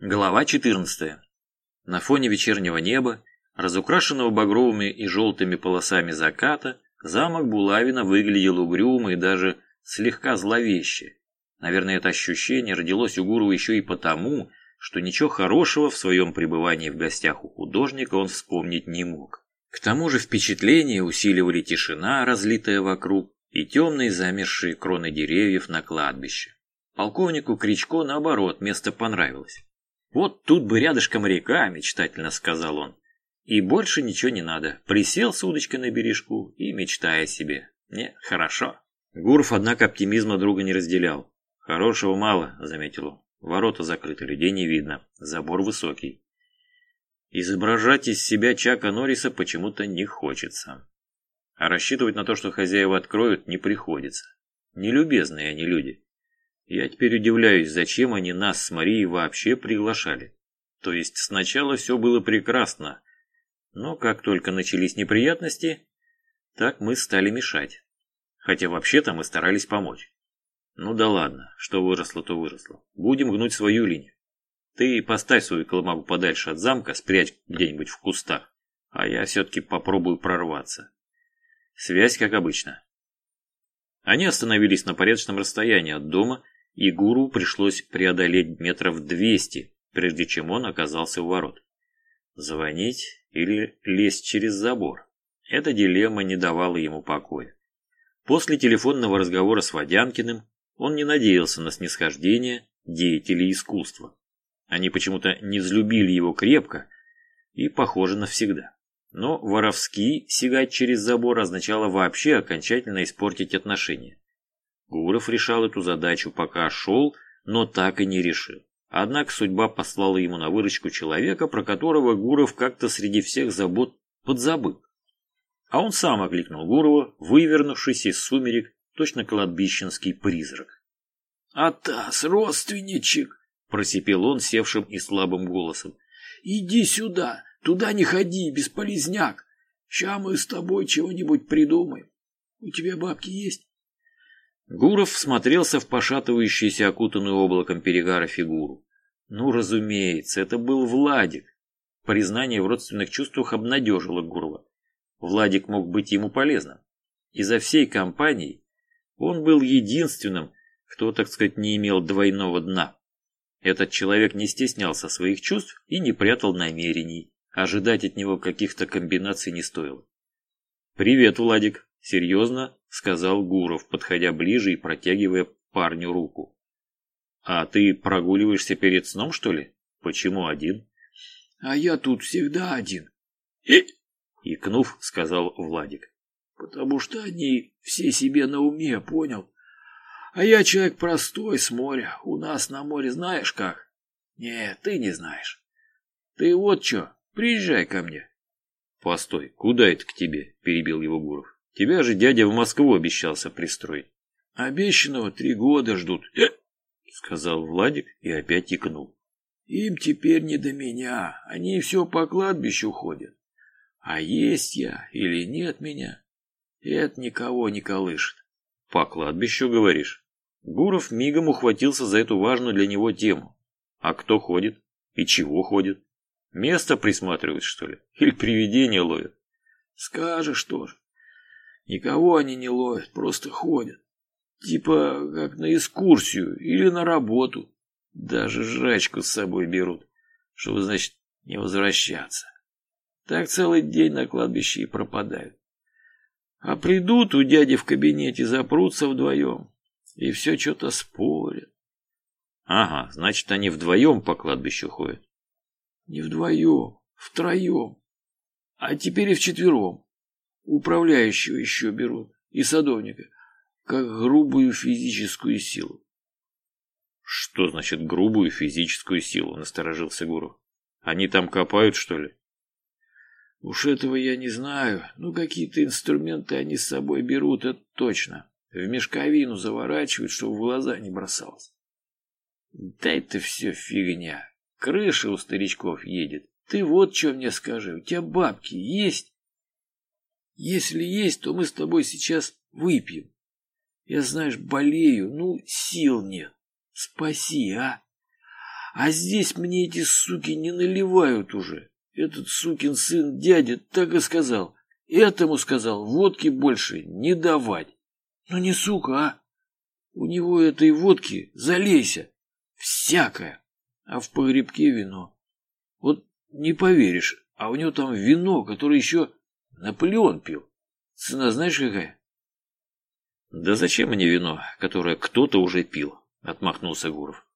Глава 14. На фоне вечернего неба, разукрашенного багровыми и желтыми полосами заката, замок Булавина выглядел угрюмо и даже слегка зловеще. Наверное, это ощущение родилось у Гурова еще и потому, что ничего хорошего в своем пребывании в гостях у художника он вспомнить не мог. К тому же впечатление усиливали тишина, разлитая вокруг, и темные замерзшие кроны деревьев на кладбище. Полковнику Кричко, наоборот, место понравилось. «Вот тут бы рядышком река», — мечтательно сказал он. «И больше ничего не надо. Присел с удочкой на бережку и мечтай о себе. Не, хорошо». Гуров, однако, оптимизма друга не разделял. «Хорошего мало», — заметил он. «Ворота закрыты, людей не видно. Забор высокий». Изображать из себя Чака Норриса почему-то не хочется. А рассчитывать на то, что хозяева откроют, не приходится. Нелюбезные они люди. Я теперь удивляюсь, зачем они нас с Марией вообще приглашали. То есть сначала все было прекрасно, но как только начались неприятности, так мы стали мешать. Хотя вообще-то мы старались помочь. Ну да ладно, что выросло, то выросло. Будем гнуть свою линию. Ты поставь свою колымагу подальше от замка, спрячь где-нибудь в кустах, а я все-таки попробую прорваться. Связь, как обычно. Они остановились на порядочном расстоянии от дома и гуру пришлось преодолеть метров двести, прежде чем он оказался у ворот. Звонить или лезть через забор? Эта дилемма не давала ему покоя. После телефонного разговора с Водянкиным он не надеялся на снисхождение деятелей искусства. Они почему-то не взлюбили его крепко и, похоже, навсегда. Но воровски сигать через забор означало вообще окончательно испортить отношения. Гуров решал эту задачу, пока шел, но так и не решил. Однако судьба послала ему на выручку человека, про которого Гуров как-то среди всех забот подзабыл. А он сам окликнул Гурова, вывернувшись из сумерек, точно кладбищенский призрак. «Атас, родственничек!» — просипел он севшим и слабым голосом. «Иди сюда, туда не ходи, бесполезняк. Ща мы с тобой чего-нибудь придумаем. У тебя бабки есть?» Гуров смотрелся в пошатывающуюся окутанную облаком перегара фигуру. Ну, разумеется, это был Владик. Признание в родственных чувствах обнадежило Гурова. Владик мог быть ему полезным. Изо всей компании он был единственным, кто, так сказать, не имел двойного дна. Этот человек не стеснялся своих чувств и не прятал намерений. Ожидать от него каких-то комбинаций не стоило. «Привет, Владик», — серьезно сказал Гуров, подходя ближе и протягивая парню руку. «А ты прогуливаешься перед сном, что ли? Почему один?» «А я тут всегда один». «И?» — икнув, сказал Владик. «Потому что они все себе на уме, понял? А я человек простой, с моря. У нас на море знаешь как? Нет, ты не знаешь. Ты вот что, приезжай ко мне». «Постой, куда это к тебе?» — перебил его Гуров. Тебя же дядя в Москву обещался пристроить. Обещанного три года ждут, э, сказал Владик и опять икнул. Им теперь не до меня, они все по кладбищу ходят. А есть я или нет меня, это никого не колышет. По кладбищу, говоришь? Гуров мигом ухватился за эту важную для него тему. А кто ходит? И чего ходит? Место присматривают, что ли? Или привидения ловят? Скажешь тоже. Никого они не ловят, просто ходят. Типа как на экскурсию или на работу. Даже жрачку с собой берут, чтобы, значит, не возвращаться. Так целый день на кладбище и пропадают. А придут у дяди в кабинете, запрутся вдвоем. И все что-то спорят. Ага, значит, они вдвоем по кладбищу ходят. Не вдвоем, втроем. А теперь и вчетвером управляющего еще берут и садовника, как грубую физическую силу. Что значит грубую физическую силу, насторожился Гуров. Они там копают, что ли? Уж этого я не знаю. Ну, какие-то инструменты они с собой берут, это точно. В мешковину заворачивают, чтобы в глаза не бросалось. Да это все фигня. Крыша у старичков едет. Ты вот что мне скажи, у тебя бабки есть? Если есть, то мы с тобой сейчас выпьем. Я, знаешь, болею, ну, сил нет. Спаси, а? А здесь мне эти суки не наливают уже. Этот сукин сын дядя так и сказал. Этому сказал, водки больше не давать. Ну не сука, а? У него этой водки залейся. Всякое. А в погребке вино. Вот не поверишь, а у него там вино, которое еще Наполеон пил. Цена знаешь какая? Да зачем мне вино, которое кто-то уже пил? Отмахнулся Гуров.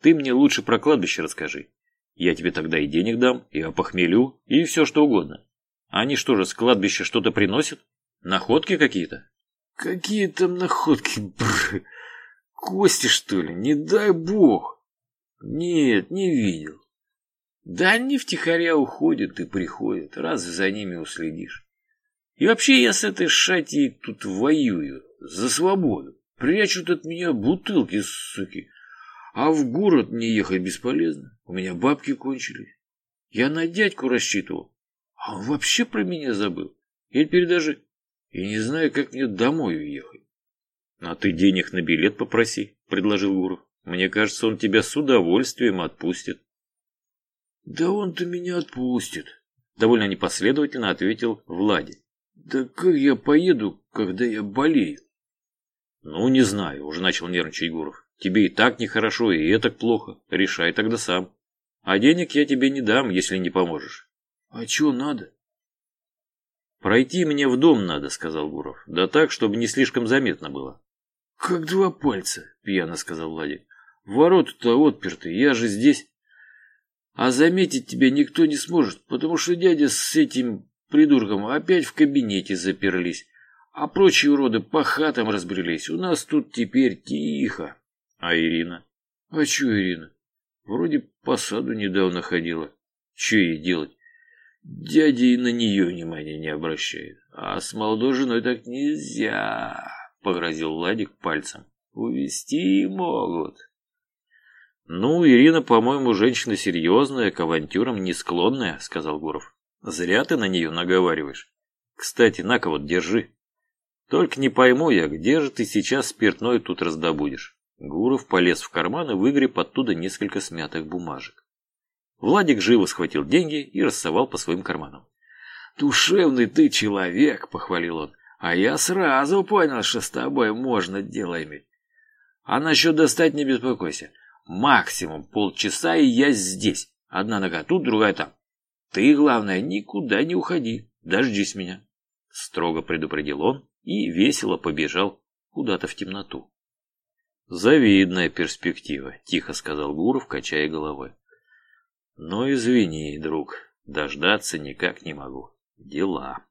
Ты мне лучше про кладбище расскажи. Я тебе тогда и денег дам, и опохмелю, и все что угодно. Они что же, с кладбища что-то приносят? Находки какие-то? Какие там находки, бррр. Кости, что ли? Не дай бог. Нет, не видел. Да они втихаря уходят и приходят, раз за ними уследишь. И вообще я с этой шатией тут воюю, за свободу. Прячут от меня бутылки, суки. А в город мне ехать бесполезно. У меня бабки кончились. Я на дядьку рассчитывал. А он вообще про меня забыл. Я теперь даже и не знаю, как мне домой уехать. А ты денег на билет попроси, предложил Гуров. Мне кажется, он тебя с удовольствием отпустит. Да он-то меня отпустит. Довольно непоследовательно ответил Влади. Да как я поеду, когда я болею? Ну, не знаю, уже начал нервничать Гуров. Тебе и так нехорошо, и это плохо. Решай тогда сам. А денег я тебе не дам, если не поможешь. А что надо? Пройти мне в дом надо, сказал Гуров. Да так, чтобы не слишком заметно было. Как два пальца, пьяно сказал Владик. Ворота-то отперты, я же здесь. А заметить тебя никто не сможет, потому что дядя с этим придурком опять в кабинете заперлись, а прочие уроды по хатам разбрелись. У нас тут теперь тихо. А Ирина? А что Ирина? Вроде по саду недавно ходила. Че ей делать? Дядя и на нее внимания не обращает. А с молодой женой так нельзя, погрозил Владик пальцем. Увести могут. Ну, Ирина, по-моему, женщина серьезная, к авантюрам не склонная, сказал Гуров. Зря ты на нее наговариваешь. Кстати, на-ка вот, держи. Только не пойму я, где же ты сейчас спиртное тут раздобудешь? Гуров полез в карман и выгреб оттуда несколько смятых бумажек. Владик живо схватил деньги и рассовал по своим карманам. «Душевный ты человек!» — похвалил он. «А я сразу понял, что с тобой можно дело иметь. А насчет достать не беспокойся. Максимум полчаса, и я здесь. Одна нога тут, другая там. Ты, главное, никуда не уходи. Дождись меня!» Строго предупредил он и весело побежал куда-то в темноту. «Завидная перспектива», — тихо сказал Гуров, качая головой. «Но извини, друг, дождаться никак не могу. Дела».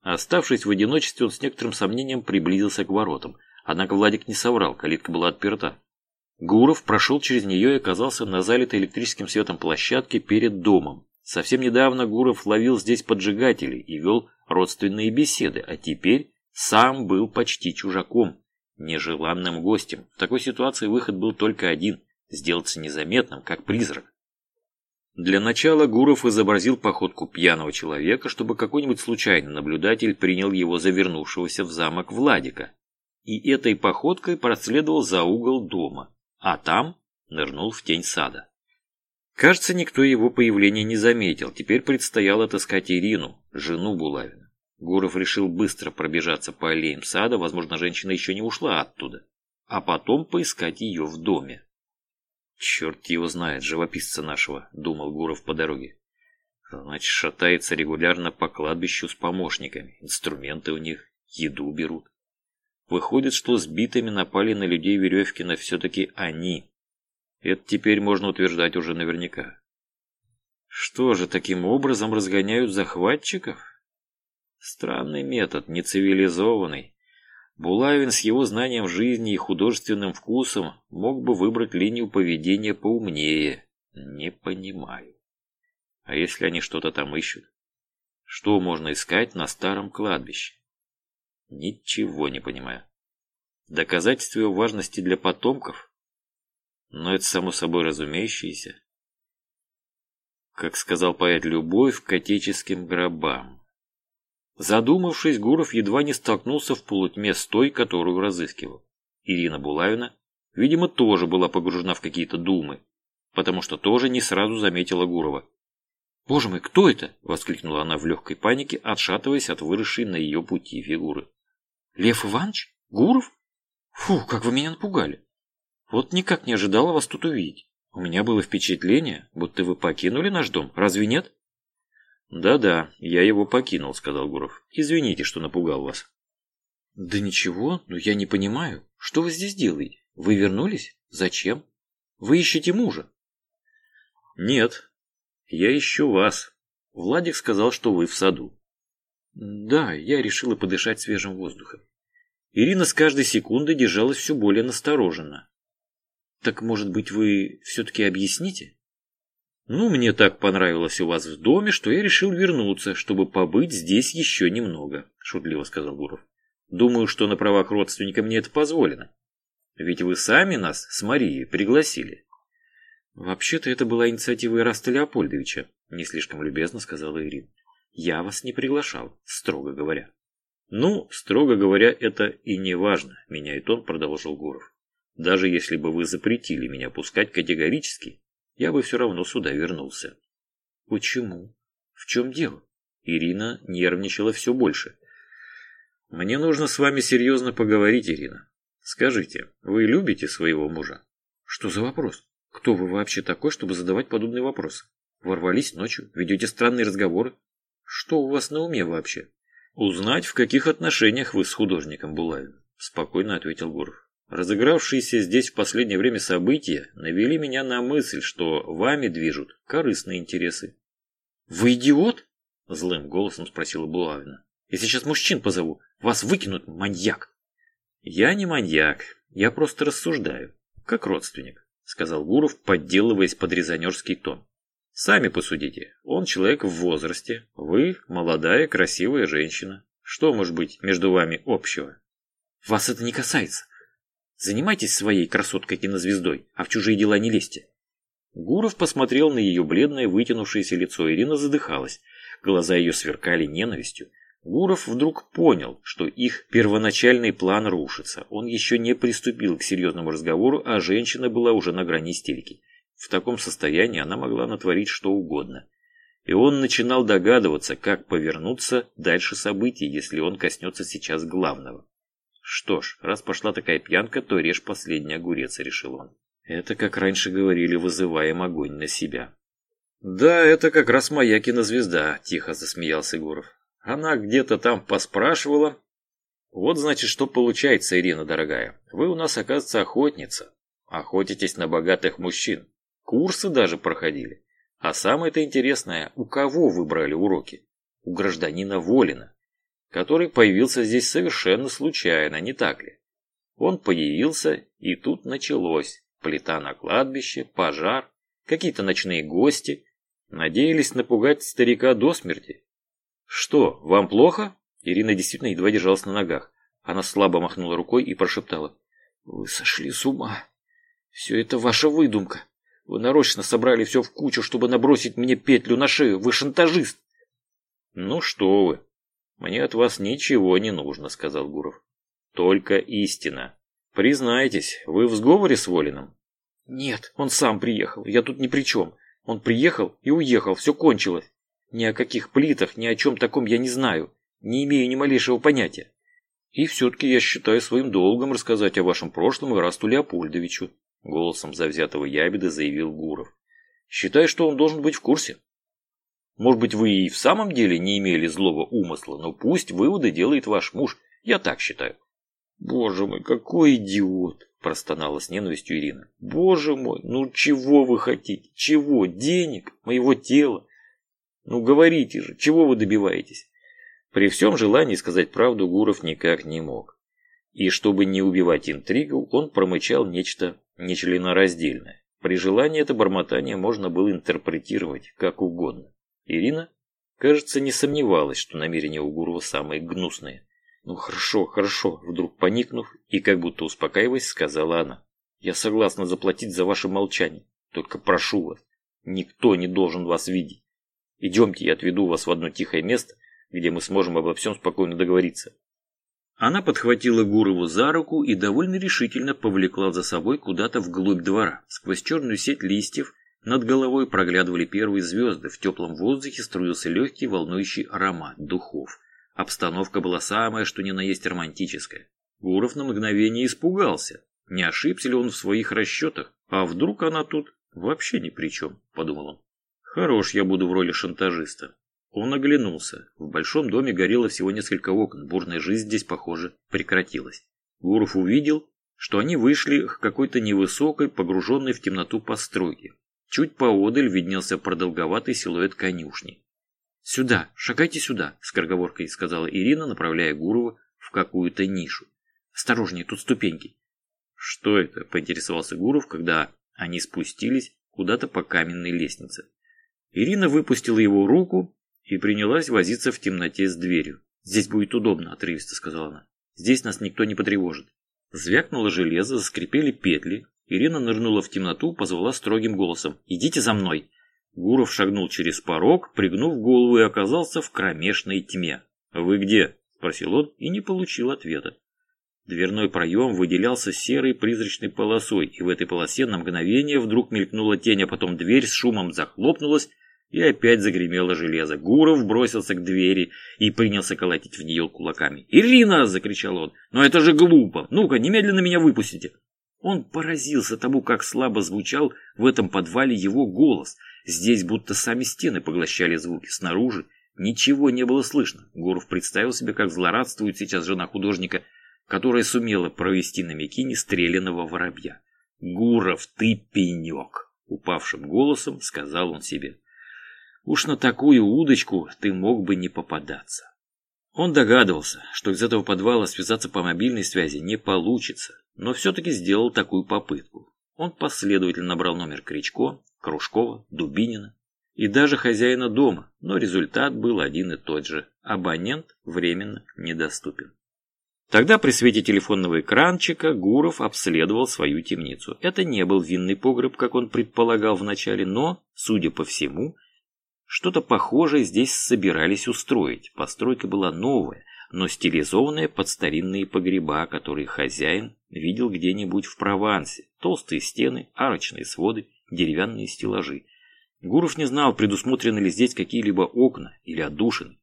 Оставшись в одиночестве, он с некоторым сомнением приблизился к воротам. Однако Владик не соврал, калитка была отперта. Гуров прошел через нее и оказался на залитой электрическим светом площадке перед домом. Совсем недавно Гуров ловил здесь поджигателей и вел родственные беседы, а теперь сам был почти чужаком нежеланным гостем. В такой ситуации выход был только один – сделаться незаметным, как призрак. Для начала Гуров изобразил походку пьяного человека, чтобы какой-нибудь случайный наблюдатель принял его за вернувшегося в замок Владика. И этой походкой проследовал за угол дома, а там нырнул в тень сада. Кажется, никто его появления не заметил, теперь предстояло отыскать Ирину, жену Булавина. Гуров решил быстро пробежаться по аллеям сада, возможно, женщина еще не ушла оттуда, а потом поискать ее в доме. «Черт его знает, живописца нашего», — думал Гуров по дороге. «Значит, шатается регулярно по кладбищу с помощниками, инструменты у них, еду берут. Выходит, что сбитыми напали на людей Веревкина все-таки они. Это теперь можно утверждать уже наверняка. Что же, таким образом разгоняют захватчиков?» Странный метод, нецивилизованный. Булавин с его знанием жизни и художественным вкусом мог бы выбрать линию поведения поумнее. Не понимаю. А если они что-то там ищут? Что можно искать на старом кладбище? Ничего не понимаю. Доказательство важности для потомков? Но это само собой разумеющееся. Как сказал поэт, любовь к отеческим гробам. Задумавшись, Гуров едва не столкнулся в полутьме с той, которую разыскивал. Ирина Булавина, видимо, тоже была погружена в какие-то думы. потому что тоже не сразу заметила Гурова. «Боже мой, кто это?» – воскликнула она в легкой панике, отшатываясь от выросшей на ее пути фигуры. «Лев Иванович? Гуров? Фу, как вы меня напугали! Вот никак не ожидала вас тут увидеть. У меня было впечатление, будто вы покинули наш дом, разве нет?» «Да-да, я его покинул», – сказал Гуров. «Извините, что напугал вас». «Да ничего, но я не понимаю. Что вы здесь делаете? Вы вернулись? Зачем? Вы ищете мужа?» «Нет, я ищу вас. Владик сказал, что вы в саду». «Да, я решила подышать свежим воздухом». Ирина с каждой секундой держалась все более настороженно. «Так, может быть, вы все-таки объясните?» «Ну, мне так понравилось у вас в доме, что я решил вернуться, чтобы побыть здесь еще немного», – шутливо сказал Гуров. «Думаю, что на правах родственника мне это позволено. Ведь вы сами нас с Марией пригласили». «Вообще-то это была инициатива Ираста Леопольдовича», – не слишком любезно сказала Ирина. «Я вас не приглашал, строго говоря». «Ну, строго говоря, это и не важно», – меняет он, продолжил Гуров. «Даже если бы вы запретили меня пускать категорически, я бы все равно сюда вернулся». «Почему? В чем дело?» Ирина нервничала все больше. «Мне нужно с вами серьезно поговорить, Ирина. Скажите, вы любите своего мужа?» «Что за вопрос? Кто вы вообще такой, чтобы задавать подобные вопросы? Ворвались ночью, ведете странные разговоры? Что у вас на уме вообще?» «Узнать, в каких отношениях вы с художником Булавиным», – спокойно ответил Гуров. «Разыгравшиеся здесь в последнее время события навели меня на мысль, что вами движут корыстные интересы». «Вы идиот?» – злым голосом спросила Булавина. «Я сейчас мужчин позову. Вас выкинут, маньяк!» «Я не маньяк. Я просто рассуждаю. Как родственник», – сказал Гуров, подделываясь под резонерский тон. Сами посудите. Он человек в возрасте. Вы молодая, красивая женщина. Что может быть между вами общего? Вас это не касается. Занимайтесь своей красоткой-кинозвездой, а в чужие дела не лезьте. Гуров посмотрел на ее бледное вытянувшееся лицо. Ирина задыхалась. Глаза ее сверкали ненавистью. Гуров вдруг понял, что их первоначальный план рушится. Он еще не приступил к серьезному разговору, а женщина была уже на грани истерики. В таком состоянии она могла натворить что угодно. И он начинал догадываться, как повернуться дальше событий, если он коснется сейчас главного. Что ж, раз пошла такая пьянка, то режь последний огурец, решил он. Это, как раньше говорили, вызываем огонь на себя. Да, это как раз моя кинозвезда, тихо засмеялся Егоров. Она где-то там поспрашивала. Вот значит, что получается, Ирина дорогая. Вы у нас, оказывается, охотница. Охотитесь на богатых мужчин. Курсы даже проходили. А самое-то интересное, у кого вы брали уроки? У гражданина Волина, который появился здесь совершенно случайно, не так ли? Он появился, и тут началось. Плита на кладбище, пожар, какие-то ночные гости. Надеялись напугать старика до смерти. Что, вам плохо? Ирина действительно едва держалась на ногах. Она слабо махнула рукой и прошептала. Вы сошли с ума. Все это ваша выдумка. Вы нарочно собрали все в кучу, чтобы набросить мне петлю на шею. Вы шантажист. Ну что вы. Мне от вас ничего не нужно, сказал Гуров. Только истина. Признайтесь, вы в сговоре с Волиным? Нет, он сам приехал. Я тут ни при чем. Он приехал и уехал. Все кончилось. Ни о каких плитах, ни о чем таком я не знаю. Не имею ни малейшего понятия. И все-таки я считаю своим долгом рассказать о вашем прошлом Ирасту Леопольдовичу. Голосом завзятого ябеда заявил Гуров. Считай, что он должен быть в курсе. Может быть, вы и в самом деле не имели злого умысла, но пусть выводы делает ваш муж. Я так считаю. Боже мой, какой идиот! Простонала с ненавистью Ирина. Боже мой, ну чего вы хотите? Чего? Денег? Моего тела? Ну говорите же, чего вы добиваетесь? При всем желании сказать правду Гуров никак не мог. И чтобы не убивать интригу, он промычал нечто нечленораздельное. При желании это бормотание можно было интерпретировать как угодно. Ирина, кажется, не сомневалась, что намерения у Гурова самые гнусные. «Ну хорошо, хорошо», вдруг поникнув и как будто успокаиваясь, сказала она. «Я согласна заплатить за ваше молчание. Только прошу вас, никто не должен вас видеть. Идемте, я отведу вас в одно тихое место, где мы сможем обо всем спокойно договориться. Она подхватила Гурову за руку и довольно решительно повлекла за собой куда-то вглубь двора, сквозь черную сеть листьев, Над головой проглядывали первые звезды, в теплом воздухе струился легкий волнующий аромат духов. Обстановка была самая, что ни на есть романтическая. Гуров на мгновение испугался. Не ошибся ли он в своих расчетах? А вдруг она тут вообще ни при чем, подумал он. Хорош я буду в роли шантажиста. Он оглянулся. В большом доме горело всего несколько окон. Бурная жизнь здесь, похоже, прекратилась. Гуров увидел, что они вышли к какой-то невысокой, погруженной в темноту постройке. Чуть поодаль виднелся продолговатый силуэт конюшни. «Сюда, шагайте сюда», — скороговоркой сказала Ирина, направляя Гурова в какую-то нишу. «Осторожнее, тут ступеньки». «Что это?» — поинтересовался Гуров, когда они спустились куда-то по каменной лестнице. Ирина выпустила его руку и принялась возиться в темноте с дверью. «Здесь будет удобно», — отрывисто сказала она. «Здесь нас никто не потревожит». Звякнуло железо, заскрипели петли. Ирина нырнула в темноту, позвала строгим голосом. «Идите за мной!» Гуров шагнул через порог, пригнув голову и оказался в кромешной тьме. «Вы где?» – спросил он и не получил ответа. Дверной проем выделялся серой призрачной полосой, и в этой полосе на мгновение вдруг мелькнула тень, а потом дверь с шумом захлопнулась, и опять загремело железо. Гуров бросился к двери и принялся колотить в нее кулаками. «Ирина!» – закричал он. «Но это же глупо! Ну-ка, немедленно меня выпустите!» Он поразился тому, как слабо звучал в этом подвале его голос. Здесь будто сами стены поглощали звуки. Снаружи ничего не было слышно. Гуров представил себе, как злорадствует сейчас жена художника, которая сумела провести на Микине стрелянного воробья. «Гуров, ты пенек!» — упавшим голосом сказал он себе. Уж на такую удочку ты мог бы не попадаться. Он догадывался, что из этого подвала связаться по мобильной связи не получится, но все-таки сделал такую попытку. Он последовательно набрал номер Кричко, Кружкова, Дубинина и даже хозяина дома, но результат был один и тот же. Абонент временно недоступен. Тогда при свете телефонного экранчика Гуров обследовал свою темницу. Это не был винный погреб, как он предполагал вначале, но, судя по всему, что-то похожее здесь собирались устроить. Постройка была новая, но стилизованная под старинные погреба, которые хозяин видел где-нибудь в Провансе. Толстые стены, арочные своды, деревянные стеллажи. Гуров не знал, предусмотрены ли здесь какие-либо окна или отдушины.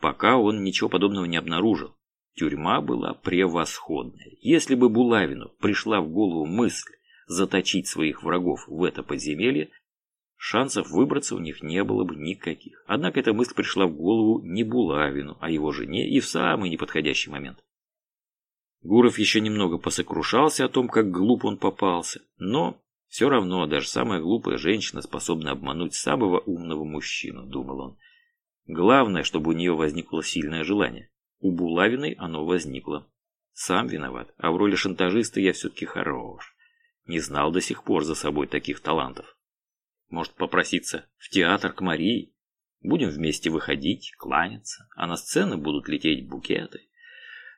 Пока он ничего подобного не обнаружил. Тюрьма была превосходная. Если бы Булавину пришла в голову мысль заточить своих врагов в это подземелье, Шансов выбраться у них не было бы никаких. Однако эта мысль пришла в голову не Булавину, а его жене и в самый неподходящий момент. Гуров еще немного посокрушался о том, как глуп он попался, но все равно даже самая глупая женщина способна обмануть самого умного мужчину, думал он. Главное, чтобы у нее возникло сильное желание. У Булавиной оно возникло. Сам виноват, а в роли шантажиста я все-таки хорош. Не знал до сих пор за собой таких талантов. Может попроситься в театр к Марии? Будем вместе выходить, кланяться, а на сцены будут лететь букеты.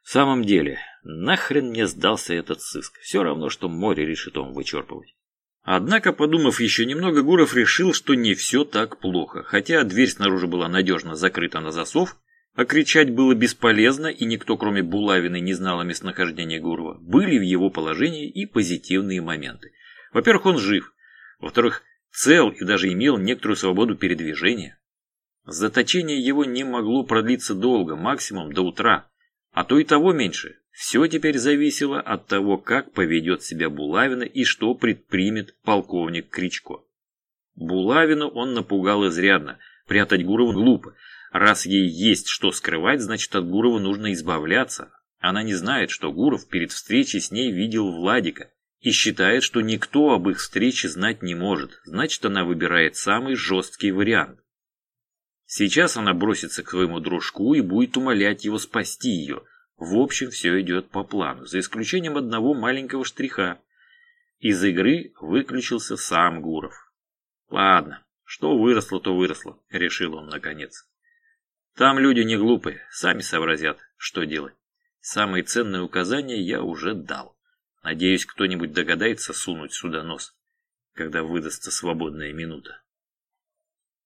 В самом деле, нахрен мне сдался этот сыск. Все равно, что море решит он вычерпывать. Однако, подумав еще немного, Гуров решил, что не все так плохо. Хотя дверь снаружи была надежно закрыта на засов, а кричать было бесполезно, и никто, кроме Булавины, не знал о местонахождении Гурова. Были в его положении и позитивные моменты. Во-первых, он жив. Во-вторых, цел и даже имел некоторую свободу передвижения. Заточение его не могло продлиться долго, максимум до утра, а то и того меньше. Все теперь зависело от того, как поведет себя Булавина и что предпримет полковник Кричко. Булавину он напугал изрядно, прятать Гурова глупо. Раз ей есть что скрывать, значит от Гурова нужно избавляться. Она не знает, что Гуров перед встречей с ней видел Владика и считает, что никто об их встрече знать не может, значит она выбирает самый жесткий вариант. Сейчас она бросится к своему дружку и будет умолять его спасти ее. В общем, все идет по плану, за исключением одного маленького штриха. Из игры выключился сам Гуров. Ладно, что выросло, то выросло, решил он наконец. Там люди не глупые, сами сообразят, что делать. Самые ценные указания я уже дал. Надеюсь, кто-нибудь догадается сунуть сюда нос, когда выдастся свободная минута.